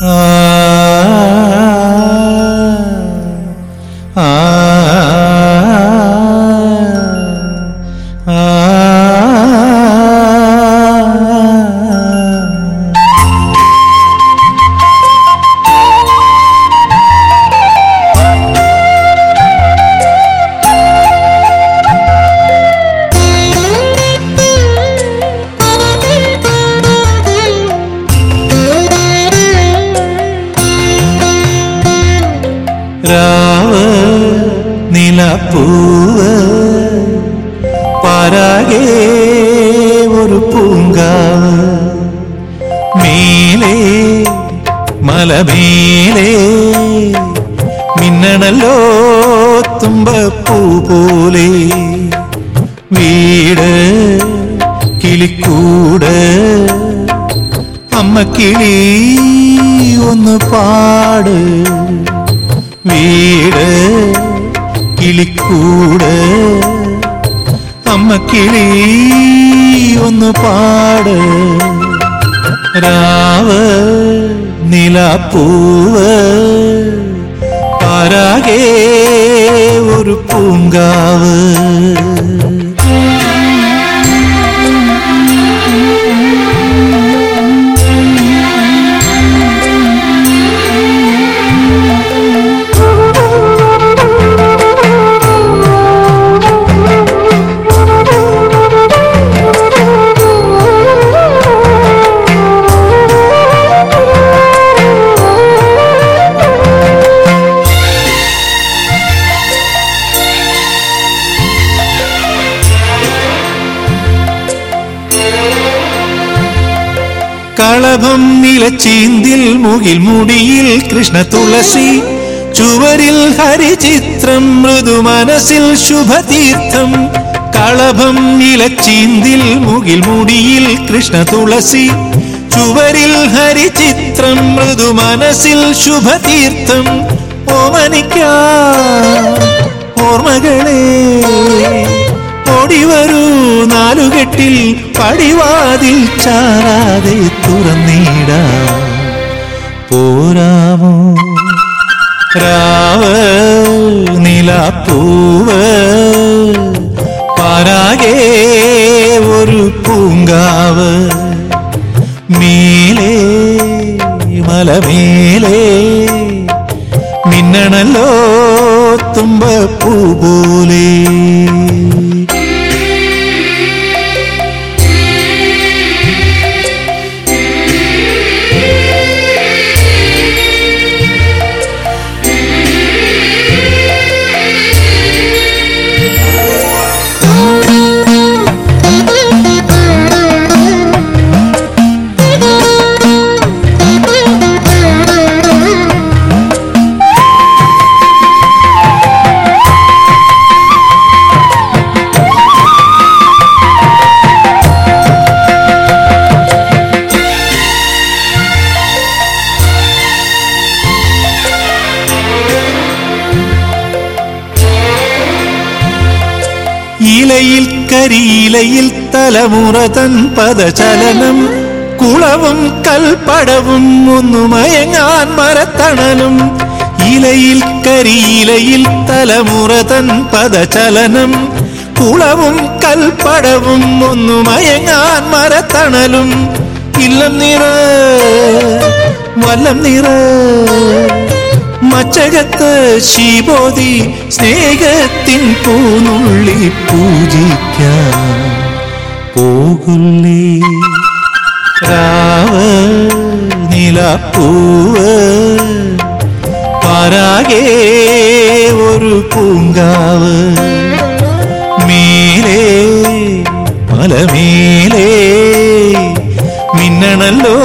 രാവ് നിലപ്പൂവ് പാരാകെ ഒരു പൂങ്കാവ് മേലേ മലമേലേ മിന്നണല്ലോ തുമ്പപ്പൂ പോലെ. വീട് കിളിക്കൂട് അമ്മ കിളി ഒന്ന് പാട്. വീട് കിളിക്കൂട്. അമ്മ കിളി ഒന്ന് പാട്. രാവ് നിലപ്പൂവ് പാരാകെ ഒരു പൂങ്കാവ്. കളഭം നിലച്ചീന്തിൽ മുകിൽ മുടിയിൽ കൃഷ്ണ തുളസി. ചുവരിൽ ഹരിചിത്രം മൃദു മനസ്സിൽ ശുഭതീർത്ഥം. കളഭം നിലച്ചീന്തിൽ മുകിൽ മുടിയിൽ കൃഷ്ണ തുളസി. ചുവരിൽ ഹരിചിത്രം മൃദു മനസ്സിൽ ശുഭതീർത്ഥം. ഓമനിക്ക ഓർമ്മകളെ ഓടിവരൂ. നാലുകെട്ടിൽ പടിവാതിൽ ചാരാതെ തുറന്നീട. പോരാമോ? രാവ് നിലപ്പൂവ് പാരാകെ ഒരു പൂങ്കാവ്. മേലെ മലമേലേ മിന്നണല്ലോ പൂ പോലെ ഇലയിൽ കരിയിലയിൽ തലമുറ തൻ പദചലനം കുളവും കൽപ്പടവും ഒന്നു മയങ്ങാൻ മരത്തണലും ഇലയിൽ കരിയിലയിൽ തലമുറ തൻ പദചലനം കുളവും കൽപ്പടവും ഒന്നു മയങ്ങാൻ മരത്തണലും. ഇല്ലം നിറ വല്ലം നിറ മച്ചകത്ത് ശീബോധി സ്നേഹത്തിൻ പൂനുള്ളി പൂജിക്കാൻ പോകുന്നേ രാവ് നിലപ്പൂവ് പരാകെ ഒരു പൂങ്കാവ്. മേലേ മലമേലേ മിന്നണല്ലോ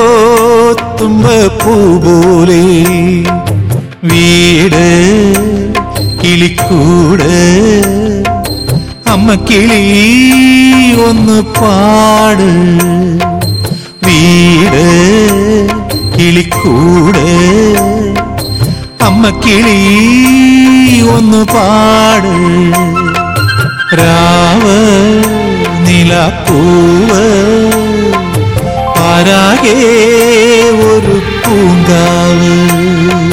തുമ്പപ്പൂ പോലെ. വീട് കിളിക്കൂട് അമ്മ കിളി ഒന്ന് പാട്. വീട് കിളിക്കൂട്. അമ്മ കിളി ഒന്ന് പാട്. രാവ് നിലപ്പൂവ്. പാരാകെ ഒരു പൂങ്ക പൂങ്കാവ്